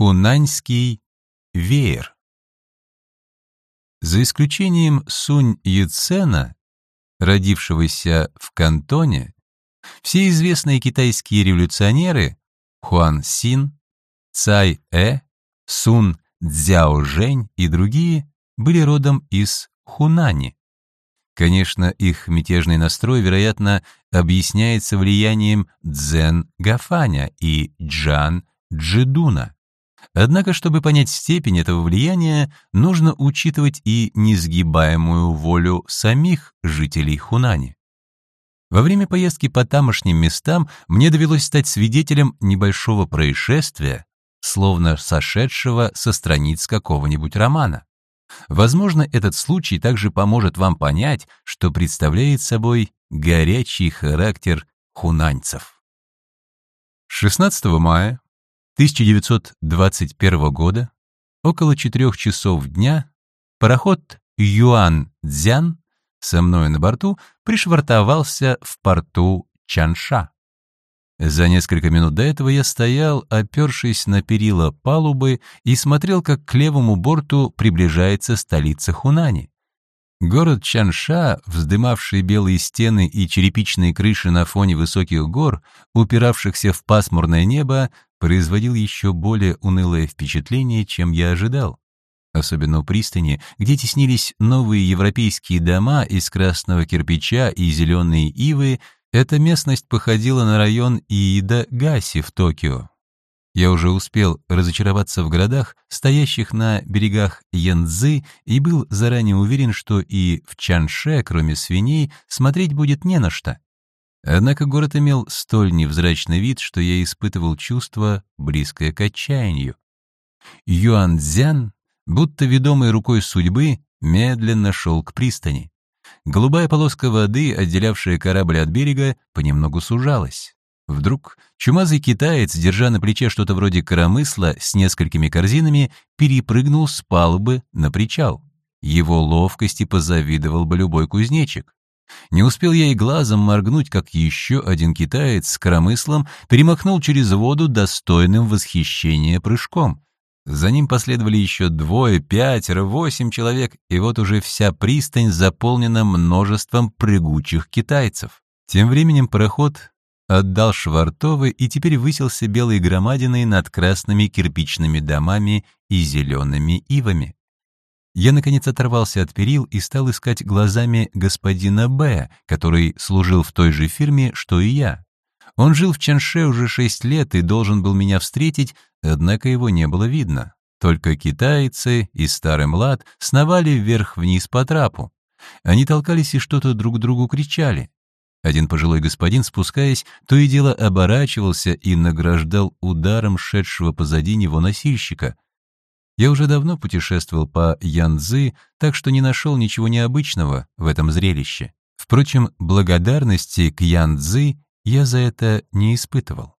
Хунаньский веер. За исключением Сунь Яцена, родившегося в Кантоне, все известные китайские революционеры Хуан Син, Цай Э, Сун Цзяожэнь и другие были родом из Хунани. Конечно, их мятежный настрой, вероятно, объясняется влиянием Цзэн Гафаня и Джан Джидуна. Однако, чтобы понять степень этого влияния, нужно учитывать и несгибаемую волю самих жителей Хунани. Во время поездки по тамошним местам мне довелось стать свидетелем небольшого происшествия, словно сошедшего со страниц какого-нибудь романа. Возможно, этот случай также поможет вам понять, что представляет собой горячий характер хунаньцев. 16 мая 1921 года, около четырех часов дня, пароход Юан-Дзян со мной на борту пришвартовался в порту Чанша. За несколько минут до этого я стоял, опершись на перила палубы, и смотрел, как к левому борту приближается столица Хунани. Город Чанша, вздымавший белые стены и черепичные крыши на фоне высоких гор, упиравшихся в пасмурное небо, производил еще более унылое впечатление, чем я ожидал. Особенно у пристани, где теснились новые европейские дома из красного кирпича и зеленые ивы, эта местность походила на район Иида-Гаси в Токио. Я уже успел разочароваться в городах, стоящих на берегах Янцзы, и был заранее уверен, что и в Чанше, кроме свиней, смотреть будет не на что. Однако город имел столь невзрачный вид, что я испытывал чувство, близкое к отчаянию. Юанцзян, будто ведомый рукой судьбы, медленно шел к пристани. Голубая полоска воды, отделявшая корабль от берега, понемногу сужалась. Вдруг чумазый китаец, держа на плече что-то вроде коромысла с несколькими корзинами, перепрыгнул с палубы на причал. Его ловкости позавидовал бы любой кузнечик. Не успел я и глазом моргнуть, как еще один китаец с коромыслом перемахнул через воду достойным восхищения прыжком. За ним последовали еще двое, пятеро, восемь человек, и вот уже вся пристань заполнена множеством прыгучих китайцев. Тем временем пароход отдал швартовы и теперь высился белой громадиной над красными кирпичными домами и зелеными ивами. Я, наконец, оторвался от перил и стал искать глазами господина Б, который служил в той же фирме, что и я. Он жил в Чанше уже шесть лет и должен был меня встретить, однако его не было видно. Только китайцы и старый млад сновали вверх-вниз по трапу. Они толкались и что-то друг другу кричали. Один пожилой господин, спускаясь, то и дело оборачивался и награждал ударом шедшего позади него носильщика — я уже давно путешествовал по Янцзы, так что не нашел ничего необычного в этом зрелище. Впрочем, благодарности к Янцзы я за это не испытывал.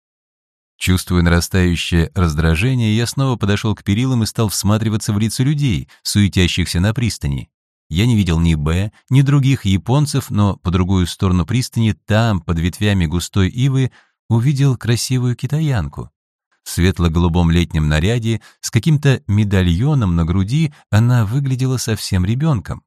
Чувствуя нарастающее раздражение, я снова подошел к перилам и стал всматриваться в лица людей, суетящихся на пристани. Я не видел ни Б, ни других японцев, но по другую сторону пристани, там, под ветвями густой ивы, увидел красивую китаянку. В светло-голубом летнем наряде, с каким-то медальоном на груди, она выглядела совсем ребенком.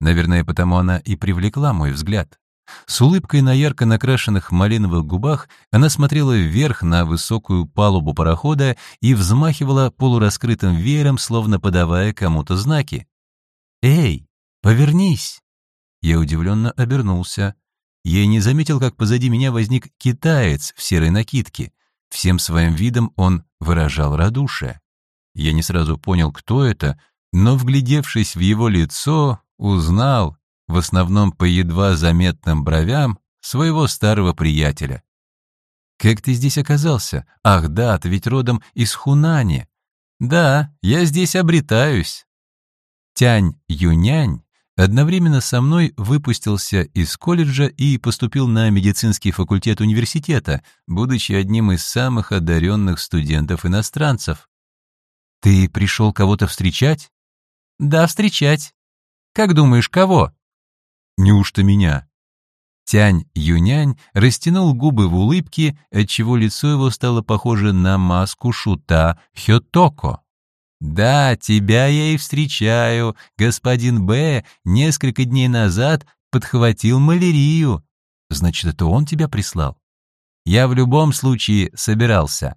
Наверное, потому она и привлекла мой взгляд. С улыбкой на ярко накрашенных малиновых губах она смотрела вверх на высокую палубу парохода и взмахивала полураскрытым веером, словно подавая кому-то знаки. «Эй, повернись!» Я удивленно обернулся. Я не заметил, как позади меня возник китаец в серой накидке. Всем своим видом он выражал радушие. Я не сразу понял, кто это, но, вглядевшись в его лицо, узнал, в основном по едва заметным бровям, своего старого приятеля. «Как ты здесь оказался? Ах да, ты ведь родом из Хунани». «Да, я здесь обретаюсь». Тянь Юнянь Одновременно со мной выпустился из колледжа и поступил на медицинский факультет университета, будучи одним из самых одаренных студентов-иностранцев. «Ты пришел кого-то встречать?» «Да, встречать. Как думаешь, кого?» «Неужто меня?» Тянь Юнянь растянул губы в улыбке, отчего лицо его стало похоже на маску шута Хётоко. «Да, тебя я и встречаю. Господин Б. несколько дней назад подхватил малярию. Значит, это он тебя прислал? Я в любом случае собирался».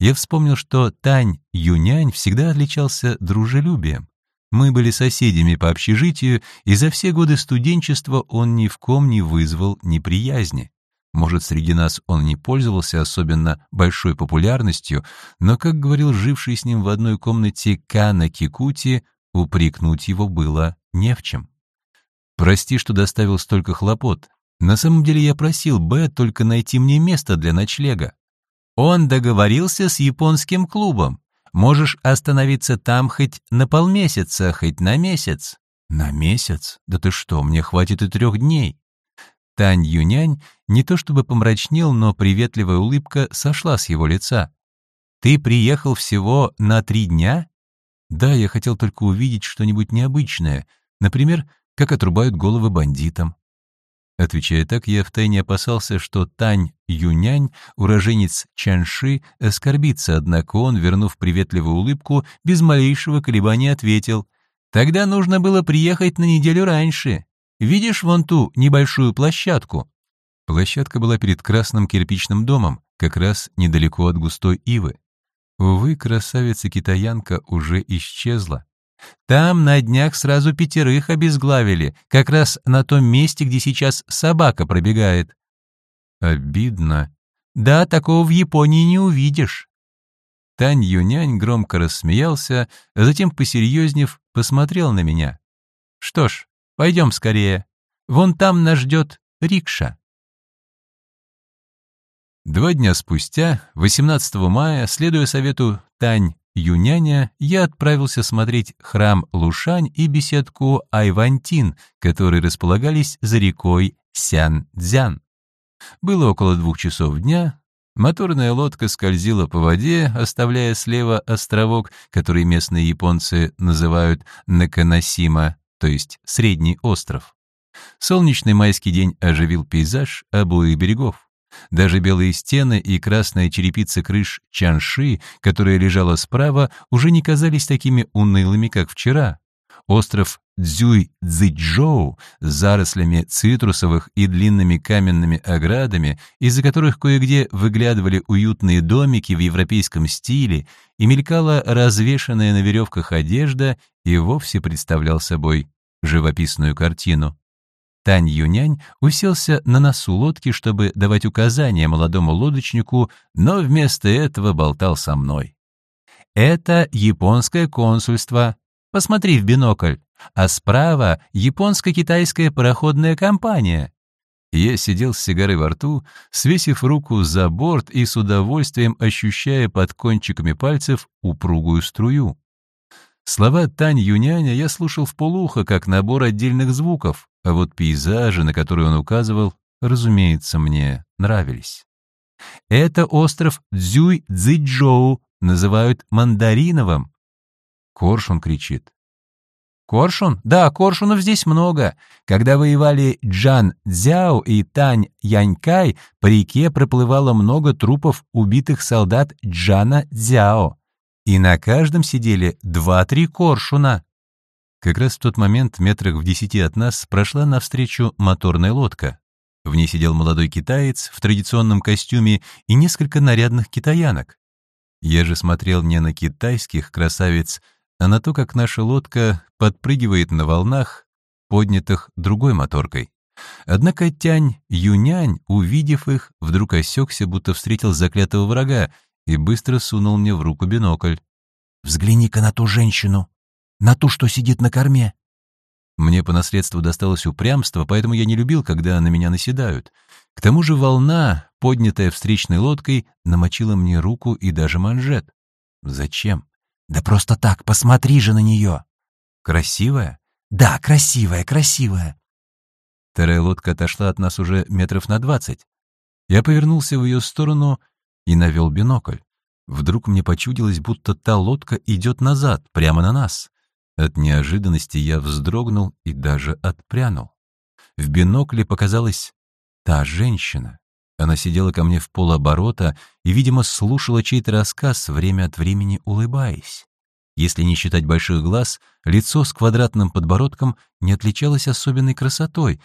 Я вспомнил, что Тань Юнянь всегда отличался дружелюбием. Мы были соседями по общежитию, и за все годы студенчества он ни в ком не вызвал неприязни. Может, среди нас он не пользовался особенно большой популярностью, но, как говорил живший с ним в одной комнате Кана Кикути, упрекнуть его было не в чем. «Прости, что доставил столько хлопот. На самом деле я просил Б только найти мне место для ночлега. Он договорился с японским клубом. Можешь остановиться там хоть на полмесяца, хоть на месяц». «На месяц? Да ты что, мне хватит и трех дней». Тань Юнянь не то чтобы помрачнел, но приветливая улыбка сошла с его лица. «Ты приехал всего на три дня?» «Да, я хотел только увидеть что-нибудь необычное, например, как отрубают головы бандитам». Отвечая так, я втайне опасался, что Тань Юнянь, уроженец Чанши, оскорбится, однако он, вернув приветливую улыбку, без малейшего колебания ответил, «Тогда нужно было приехать на неделю раньше. Видишь вон ту небольшую площадку?» Площадка была перед красным кирпичным домом, как раз недалеко от густой ивы. Увы, красавица-китаянка уже исчезла. Там на днях сразу пятерых обезглавили, как раз на том месте, где сейчас собака пробегает. Обидно. Да, такого в Японии не увидишь. Тань Юнянь громко рассмеялся, затем, посерьезнев, посмотрел на меня. Что ж, пойдем скорее. Вон там нас ждет рикша. Два дня спустя, 18 мая, следуя совету Тань Юняня, я отправился смотреть храм Лушань и беседку Айвантин, которые располагались за рекой Сян-Дзян. Было около двух часов дня, моторная лодка скользила по воде, оставляя слева островок, который местные японцы называют Наканасима, то есть Средний остров. Солнечный майский день оживил пейзаж обоих берегов. Даже белые стены и красная черепица крыш Чанши, которая лежала справа, уже не казались такими унылыми, как вчера. Остров Цзюй-Цзичжоу с зарослями цитрусовых и длинными каменными оградами, из-за которых кое-где выглядывали уютные домики в европейском стиле и мелькала развешанная на веревках одежда, и вовсе представлял собой живописную картину. Тань Юнянь уселся на носу лодки, чтобы давать указания молодому лодочнику, но вместо этого болтал со мной. «Это японское консульство. Посмотри в бинокль. А справа японско-китайская пароходная компания». Я сидел с сигарой во рту, свесив руку за борт и с удовольствием ощущая под кончиками пальцев упругую струю. Слова Тань Юняня я слушал в полухо, как набор отдельных звуков, а вот пейзажи, на которые он указывал, разумеется, мне нравились. Это остров Цзюй-Цзиджоу называют мандариновым. Коршун кричит. Коршун? Да, коршунов здесь много. Когда воевали Джан Цзяо и Тань Янькай, по реке проплывало много трупов убитых солдат Джана Цзяо и на каждом сидели два-три коршуна. Как раз в тот момент, метрах в десяти от нас, прошла навстречу моторная лодка. В ней сидел молодой китаец в традиционном костюме и несколько нарядных китаянок. Я же смотрел не на китайских красавиц, а на то, как наша лодка подпрыгивает на волнах, поднятых другой моторкой. Однако Тянь Юнянь, увидев их, вдруг осекся, будто встретил заклятого врага, и быстро сунул мне в руку бинокль. «Взгляни-ка на ту женщину! На ту, что сидит на корме!» Мне по наследству досталось упрямство, поэтому я не любил, когда на меня наседают. К тому же волна, поднятая встречной лодкой, намочила мне руку и даже манжет. Зачем? Да просто так, посмотри же на нее. Красивая? Да, красивая, красивая. Вторая лодка отошла от нас уже метров на двадцать. Я повернулся в ее сторону и навел бинокль. Вдруг мне почудилось, будто та лодка идет назад, прямо на нас. От неожиданности я вздрогнул и даже отпрянул. В бинокле показалась та женщина. Она сидела ко мне в полоборота и, видимо, слушала чей-то рассказ, время от времени улыбаясь. Если не считать больших глаз, лицо с квадратным подбородком не отличалось особенной красотой.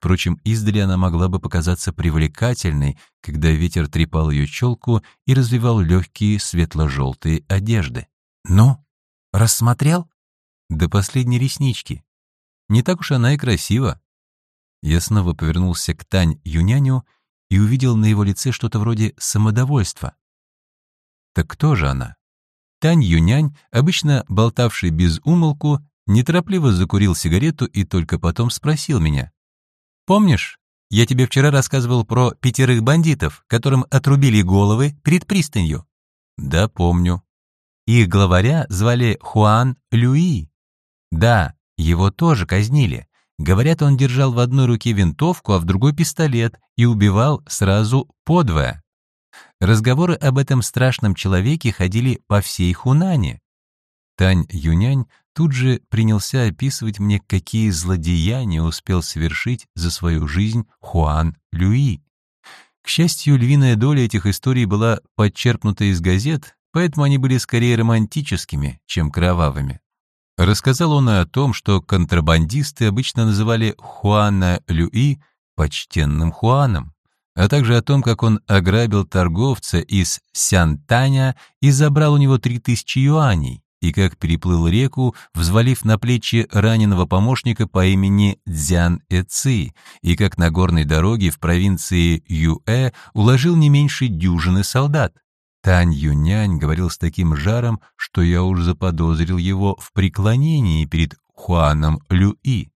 Впрочем, издали она могла бы показаться привлекательной, когда ветер трепал ее челку и развивал легкие светло-желтые одежды. «Ну, рассмотрел?» До последней реснички. Не так уж она и красива. Я снова повернулся к Тань Юняню и увидел на его лице что-то вроде самодовольства. Так кто же она? Тань Юнянь, обычно болтавший без умолку, неторопливо закурил сигарету и только потом спросил меня. «Помнишь, я тебе вчера рассказывал про пятерых бандитов, которым отрубили головы перед пристанью?» «Да, помню». Их главаря звали Хуан Люи. Да, его тоже казнили. Говорят, он держал в одной руке винтовку, а в другой пистолет и убивал сразу подвое. Разговоры об этом страшном человеке ходили по всей Хунане. Тань Юнянь тут же принялся описывать мне, какие злодеяния успел совершить за свою жизнь Хуан Люи. К счастью, львиная доля этих историй была подчерпнута из газет, поэтому они были скорее романтическими, чем кровавыми. Рассказал он о том, что контрабандисты обычно называли Хуана Люи почтенным Хуаном, а также о том, как он ограбил торговца из Сянтаня и забрал у него 3000 юаней, и как переплыл реку, взвалив на плечи раненого помощника по имени Дзян Эци, и как на горной дороге в провинции Юэ уложил не меньше дюжины солдат. Тань Юнянь говорил с таким жаром, что я уж заподозрил его в преклонении перед Хуаном Люи.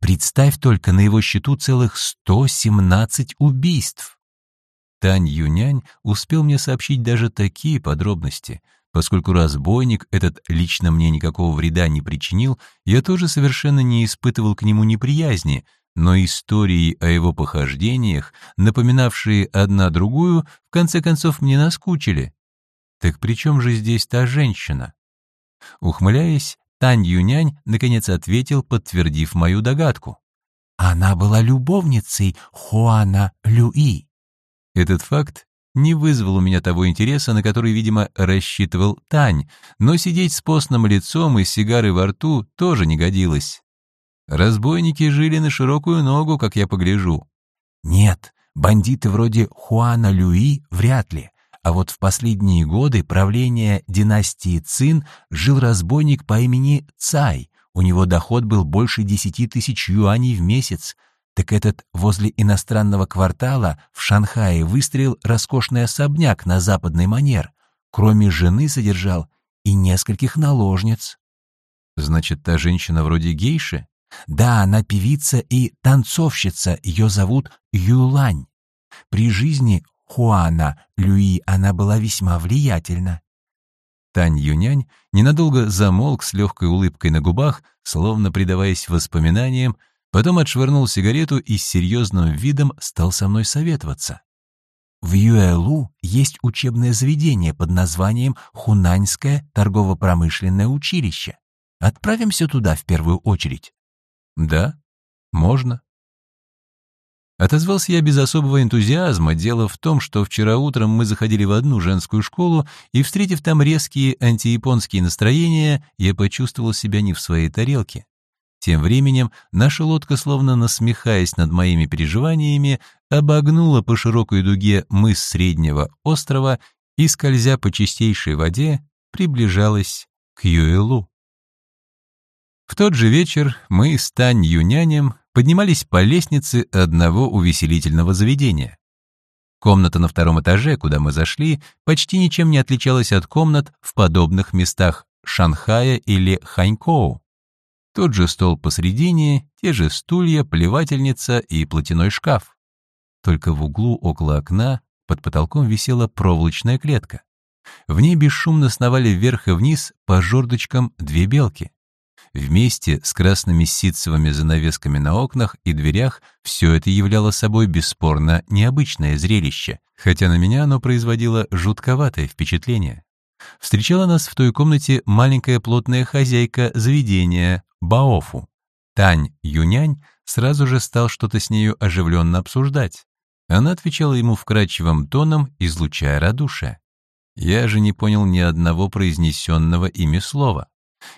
Представь только, на его счету целых 117 убийств. Тань Юнянь успел мне сообщить даже такие подробности. Поскольку разбойник этот лично мне никакого вреда не причинил, я тоже совершенно не испытывал к нему неприязни, но истории о его похождениях, напоминавшие одна другую, в конце концов мне наскучили. Так при чем же здесь та женщина? Ухмыляясь, Тань Юнянь наконец ответил, подтвердив мою догадку. Она была любовницей Хуана Люи. Этот факт не вызвал у меня того интереса, на который, видимо, рассчитывал Тань, но сидеть с постным лицом и сигарой во рту тоже не годилось. Разбойники жили на широкую ногу, как я погляжу. Нет, бандиты вроде Хуана Люи вряд ли. А вот в последние годы правления династии Цин жил разбойник по имени Цай. У него доход был больше десяти тысяч юаней в месяц. Так этот возле иностранного квартала в Шанхае выстроил роскошный особняк на западный манер. Кроме жены содержал и нескольких наложниц. Значит, та женщина вроде гейши? Да, она певица и танцовщица, ее зовут Юлань. При жизни Хуана Люи она была весьма влиятельна. Тань Юнянь ненадолго замолк с легкой улыбкой на губах, словно предаваясь воспоминаниям, потом отшвырнул сигарету и с серьезным видом стал со мной советоваться. В Юэлу есть учебное заведение под названием Хунаньское торгово-промышленное училище. Отправимся туда в первую очередь. «Да, можно». Отозвался я без особого энтузиазма. Дело в том, что вчера утром мы заходили в одну женскую школу, и, встретив там резкие антияпонские настроения, я почувствовал себя не в своей тарелке. Тем временем наша лодка, словно насмехаясь над моими переживаниями, обогнула по широкой дуге мыс Среднего острова и, скользя по чистейшей воде, приближалась к Юэлу. В тот же вечер мы с Тань Юнянем поднимались по лестнице одного увеселительного заведения. Комната на втором этаже, куда мы зашли, почти ничем не отличалась от комнат в подобных местах Шанхая или Ханькоу. Тот же стол посредине, те же стулья, плевательница и платяной шкаф. Только в углу около окна под потолком висела проволочная клетка. В ней бесшумно сновали вверх и вниз по жердочкам две белки. Вместе с красными ситцевыми занавесками на окнах и дверях все это являло собой бесспорно необычное зрелище, хотя на меня оно производило жутковатое впечатление. Встречала нас в той комнате маленькая плотная хозяйка заведения Баофу. Тань Юнянь сразу же стал что-то с нею оживленно обсуждать. Она отвечала ему вкрадчивым тоном, излучая радушие. Я же не понял ни одного произнесенного ими слова.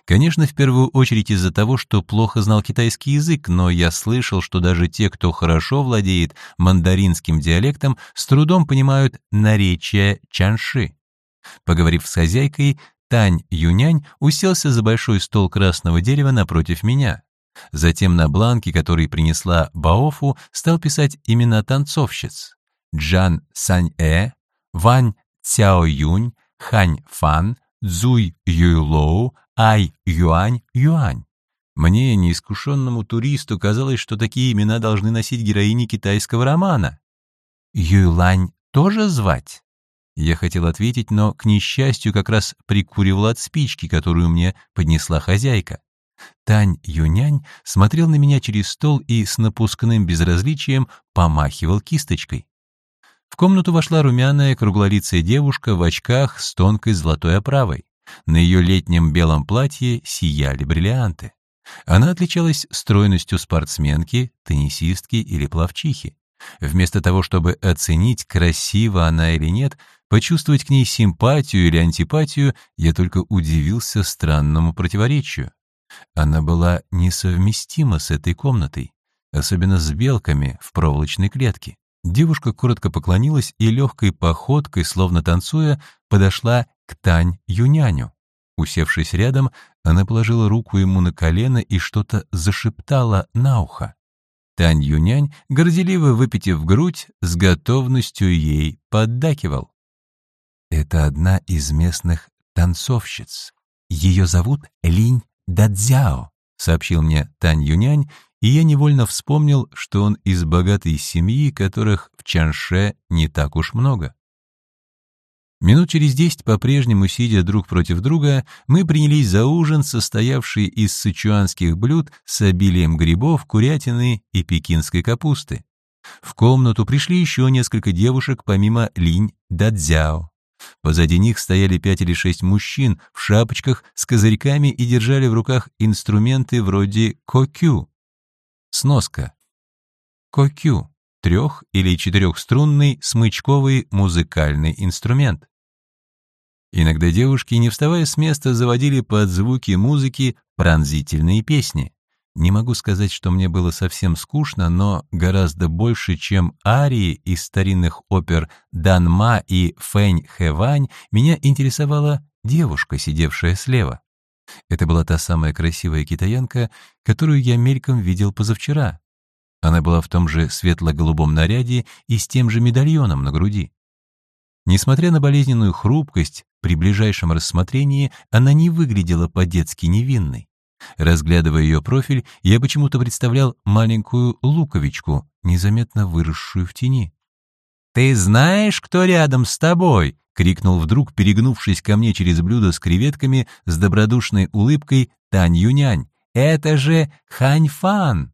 Конечно, в первую очередь из-за того, что плохо знал китайский язык, но я слышал, что даже те, кто хорошо владеет мандаринским диалектом, с трудом понимают наречие чанши. Поговорив с хозяйкой, Тань Юнянь уселся за большой стол красного дерева напротив меня. Затем на бланке, который принесла Баофу, стал писать имена танцовщиц. Джан Сань-э, Вань Цяо Юнь, Хань Фан, Цзуй Юйлоу, Ай Юань Юань. Мне, неискушенному туристу, казалось, что такие имена должны носить героини китайского романа. Юйлань тоже звать? Я хотел ответить, но, к несчастью, как раз прикуривал от спички, которую мне поднесла хозяйка. Тань Юнянь смотрел на меня через стол и с напускным безразличием помахивал кисточкой. В комнату вошла румяная круглолицая девушка в очках с тонкой золотой оправой. На ее летнем белом платье сияли бриллианты. Она отличалась стройностью спортсменки, теннисистки или пловчихи. Вместо того, чтобы оценить, красива она или нет, почувствовать к ней симпатию или антипатию, я только удивился странному противоречию. Она была несовместима с этой комнатой, особенно с белками в проволочной клетке. Девушка коротко поклонилась и легкой походкой, словно танцуя, подошла к Тань Юняню. Усевшись рядом, она положила руку ему на колено и что-то зашептала на ухо. Тань Юнянь, горделиво выпитив грудь, с готовностью ей поддакивал. Это одна из местных танцовщиц. Ее зовут Линь Дадзяо, сообщил мне Тань Юнянь, и я невольно вспомнил, что он из богатой семьи, которых в Чанше не так уж много. Минут через десять, по-прежнему сидя друг против друга, мы принялись за ужин, состоявший из сычуанских блюд с обилием грибов, курятины и пекинской капусты. В комнату пришли еще несколько девушек, помимо Линь Дадзяо. Позади них стояли пять или шесть мужчин в шапочках с козырьками и держали в руках инструменты вроде кокю. Сноска. Кокю — трех- или четырехструнный смычковый музыкальный инструмент. Иногда девушки, не вставая с места, заводили под звуки музыки пронзительные песни. Не могу сказать, что мне было совсем скучно, но гораздо больше, чем арии из старинных опер «Данма» и «Фэнь Хэвань», меня интересовала девушка, сидевшая слева. Это была та самая красивая китаянка, которую я мельком видел позавчера. Она была в том же светло-голубом наряде и с тем же медальоном на груди. Несмотря на болезненную хрупкость, при ближайшем рассмотрении она не выглядела по-детски невинной. Разглядывая ее профиль, я почему-то представлял маленькую луковичку, незаметно выросшую в тени. «Ты знаешь, кто рядом с тобой?» — крикнул вдруг, перегнувшись ко мне через блюдо с креветками с добродушной улыбкой Тань Юнянь. «Это же Хань Фан!»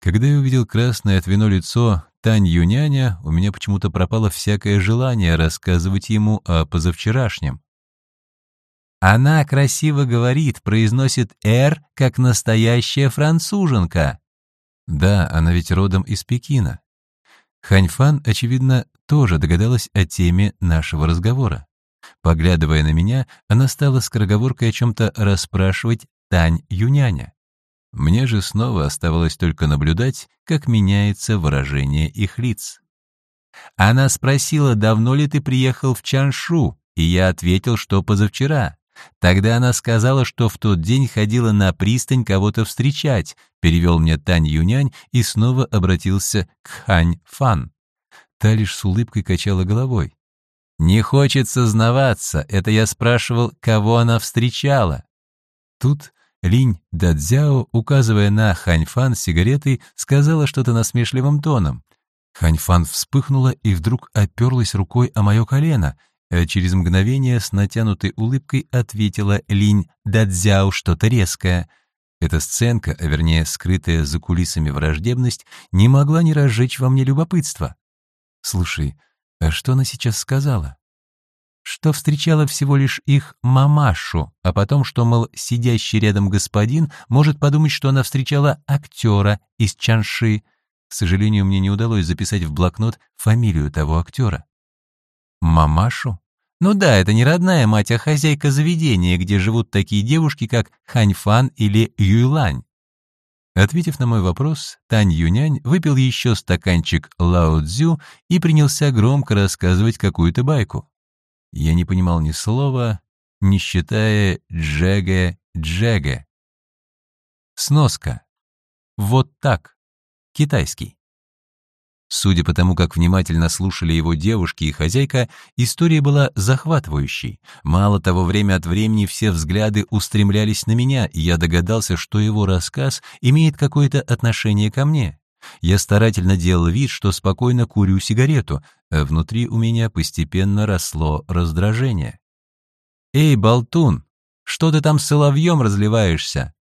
Когда я увидел красное от вино лицо Тань Юняня, у меня почему-то пропало всякое желание рассказывать ему о позавчерашнем. Она красиво говорит, произносит «р», как настоящая француженка. Да, она ведь родом из Пекина. Ханьфан, очевидно, тоже догадалась о теме нашего разговора. Поглядывая на меня, она стала скороговоркой о чем-то расспрашивать Тань Юняня. Мне же снова оставалось только наблюдать, как меняется выражение их лиц. Она спросила, давно ли ты приехал в Чаншу, и я ответил, что позавчера. Тогда она сказала, что в тот день ходила на пристань кого-то встречать, перевел мне Тань Юнянь и снова обратился к Хань Фан. Та лишь с улыбкой качала головой. «Не хочет сознаваться, это я спрашивал, кого она встречала». Тут Линь Дадзяо, указывая на Ханьфан с сигаретой, сказала что-то насмешливым тоном. Ханьфан вспыхнула и вдруг оперлась рукой о мое колено, через мгновение с натянутой улыбкой ответила Линь Дадзяо что-то резкое. Эта сценка, а вернее скрытая за кулисами враждебность, не могла не разжечь во мне любопытство. «Слушай, а что она сейчас сказала?» что встречала всего лишь их мамашу, а потом, что, мол, сидящий рядом господин может подумать, что она встречала актера из Чанши. К сожалению, мне не удалось записать в блокнот фамилию того актера. Мамашу? Ну да, это не родная мать, а хозяйка заведения, где живут такие девушки, как Ханьфан или Юйлань. Ответив на мой вопрос, Тань Юнянь выпил еще стаканчик Лао Цзю и принялся громко рассказывать какую-то байку. Я не понимал ни слова, не считая джеге-джеге. Сноска. Вот так. Китайский. Судя по тому, как внимательно слушали его девушки и хозяйка, история была захватывающей. Мало того, время от времени все взгляды устремлялись на меня, и я догадался, что его рассказ имеет какое-то отношение ко мне. Я старательно делал вид, что спокойно курю сигарету, а внутри у меня постепенно росло раздражение. «Эй, болтун, что ты там с соловьем разливаешься?»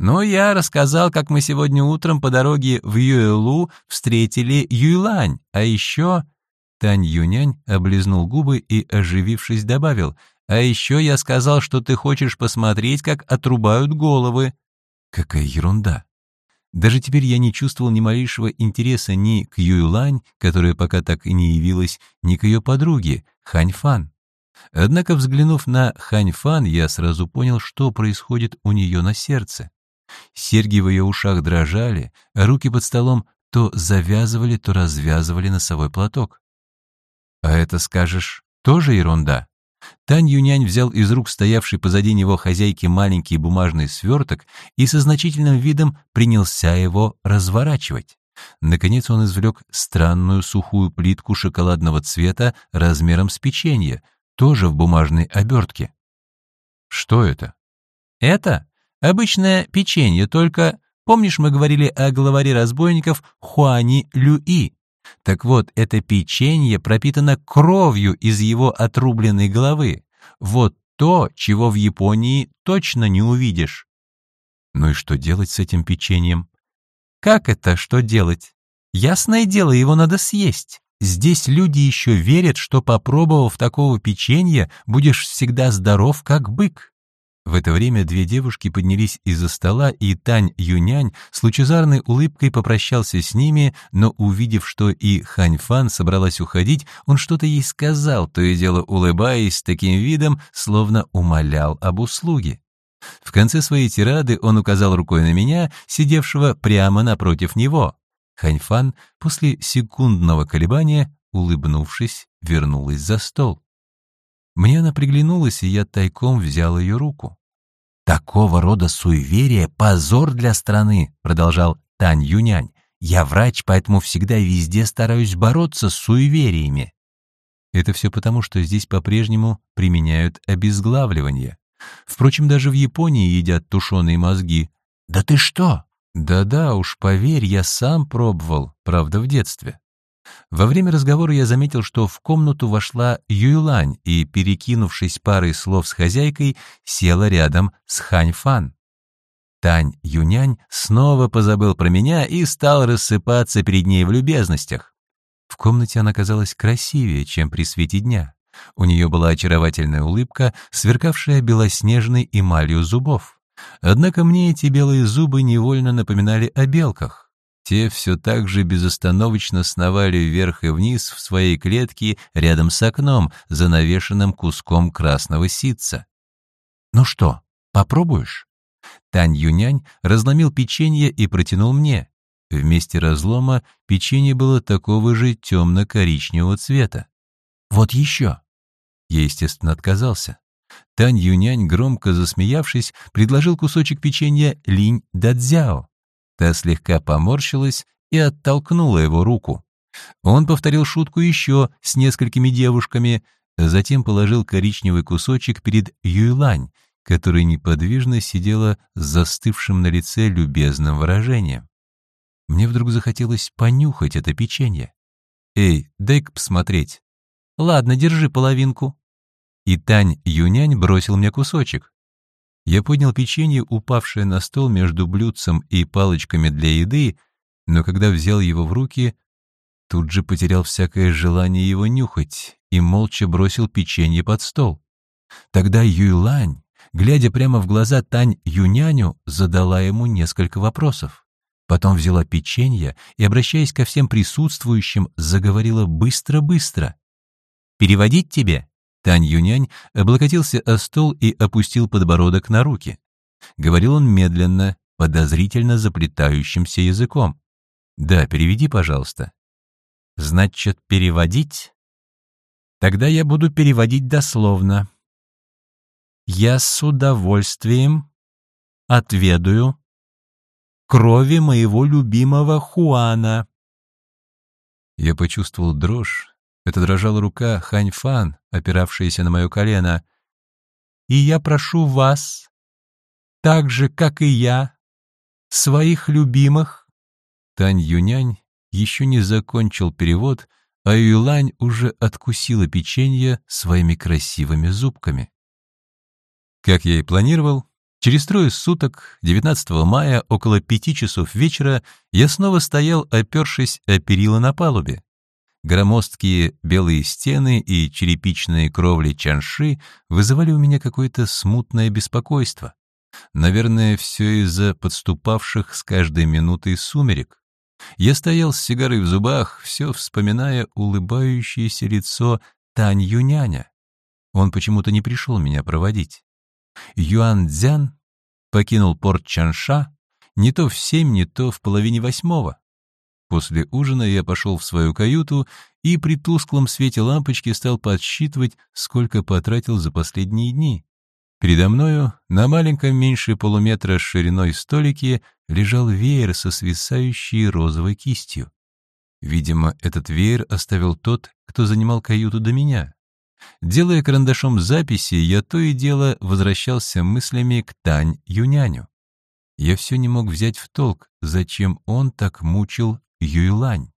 Но я рассказал, как мы сегодня утром по дороге в Юэлу встретили Юйлань, а еще...» Тань Юнянь облизнул губы и, оживившись, добавил, «А еще я сказал, что ты хочешь посмотреть, как отрубают головы». Какая ерунда! Даже теперь я не чувствовал ни малейшего интереса ни к Юйлань, которая пока так и не явилась, ни к ее подруге, Ханьфан. Однако, взглянув на Ханьфан, я сразу понял, что происходит у нее на сердце. Серьги в ее ушах дрожали, а руки под столом то завязывали, то развязывали носовой платок. «А это, скажешь, тоже ерунда?» Тань Юнянь взял из рук стоявшей позади него хозяйки маленький бумажный сверток и со значительным видом принялся его разворачивать. Наконец он извлек странную сухую плитку шоколадного цвета размером с печенье, тоже в бумажной обертке. «Что это?» «Это Обычное печенье, только... Помнишь, мы говорили о главаре разбойников Хуани Люи? Так вот, это печенье пропитано кровью из его отрубленной головы. Вот то, чего в Японии точно не увидишь. Ну и что делать с этим печеньем? Как это, что делать? Ясное дело, его надо съесть. Здесь люди еще верят, что, попробовав такого печенья, будешь всегда здоров, как бык. В это время две девушки поднялись из-за стола, и Тань Юнянь с лучезарной улыбкой попрощался с ними, но увидев, что и Хань Фан собралась уходить, он что-то ей сказал, то и дело улыбаясь таким видом, словно умолял об услуге. В конце своей тирады он указал рукой на меня, сидевшего прямо напротив него. Ханьфан после секундного колебания, улыбнувшись, вернулась за стол. Мне она приглянулась, и я тайком взял ее руку. «Такого рода суеверие — позор для страны», — продолжал Тань Юнянь. «Я врач, поэтому всегда и везде стараюсь бороться с суевериями». Это все потому, что здесь по-прежнему применяют обезглавливание. Впрочем, даже в Японии едят тушеные мозги. «Да ты что?» «Да-да, уж поверь, я сам пробовал, правда, в детстве». Во время разговора я заметил, что в комнату вошла Юйлань и, перекинувшись парой слов с хозяйкой, села рядом с Хань-Фан. Тань Юнянь снова позабыл про меня и стал рассыпаться перед ней в любезностях. В комнате она казалась красивее, чем при свете дня. У нее была очаровательная улыбка, сверкавшая белоснежной эмалью зубов. Однако мне эти белые зубы невольно напоминали о белках. Те все так же безостановочно сновали вверх и вниз в своей клетке рядом с окном, занавешенным куском красного ситца. «Ну что, попробуешь?» Тань Юнянь разломил печенье и протянул мне. Вместе разлома печенье было такого же темно-коричневого цвета. «Вот еще!» Я, естественно, отказался. Тань Юнянь, громко засмеявшись, предложил кусочек печенья Линь Дадзяо. Та слегка поморщилась и оттолкнула его руку. Он повторил шутку еще с несколькими девушками, затем положил коричневый кусочек перед Юйлань, которая неподвижно сидела с застывшим на лице любезным выражением. Мне вдруг захотелось понюхать это печенье. «Эй, дай-ка посмотреть». «Ладно, держи половинку». И Тань Юнянь бросил мне кусочек. Я поднял печенье, упавшее на стол между блюдцем и палочками для еды, но когда взял его в руки, тут же потерял всякое желание его нюхать и молча бросил печенье под стол. Тогда Юйлань, глядя прямо в глаза Тань Юняню, задала ему несколько вопросов. Потом взяла печенье и, обращаясь ко всем присутствующим, заговорила быстро-быстро. «Переводить тебе?» Тань Юнянь облокотился о стол и опустил подбородок на руки. Говорил он медленно, подозрительно заплетающимся языком. «Да, переведи, пожалуйста». «Значит, переводить?» «Тогда я буду переводить дословно. Я с удовольствием отведаю крови моего любимого Хуана. Я почувствовал дрожь. Это дрожала рука Хань Фан, опиравшаяся на мое колено. И я прошу вас, так же, как и я, своих любимых. Тань Юнянь еще не закончил перевод, а Юлань уже откусила печенье своими красивыми зубками. Как я и планировал, Через трое суток, 19 мая, около пяти часов вечера, я снова стоял, опершись о перила на палубе. Громоздкие белые стены и черепичные кровли чанши вызывали у меня какое-то смутное беспокойство. Наверное, все из-за подступавших с каждой минутой сумерек. Я стоял с сигарой в зубах, все вспоминая улыбающееся лицо Тань Юняня. Он почему-то не пришел меня проводить. Юан Цзян покинул порт Чанша не то в семь, не то в половине восьмого. После ужина я пошел в свою каюту и при тусклом свете лампочки стал подсчитывать, сколько потратил за последние дни. Передо мною на маленьком меньше полуметра шириной столике лежал веер со свисающей розовой кистью. Видимо, этот веер оставил тот, кто занимал каюту до меня. Делая карандашом записи, я то и дело возвращался мыслями к Тань Юняню. Я все не мог взять в толк, зачем он так мучил Юйлань.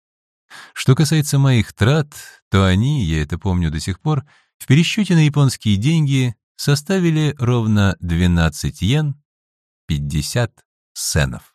Что касается моих трат, то они, я это помню до сих пор, в пересчете на японские деньги составили ровно 12 йен 50 сенов.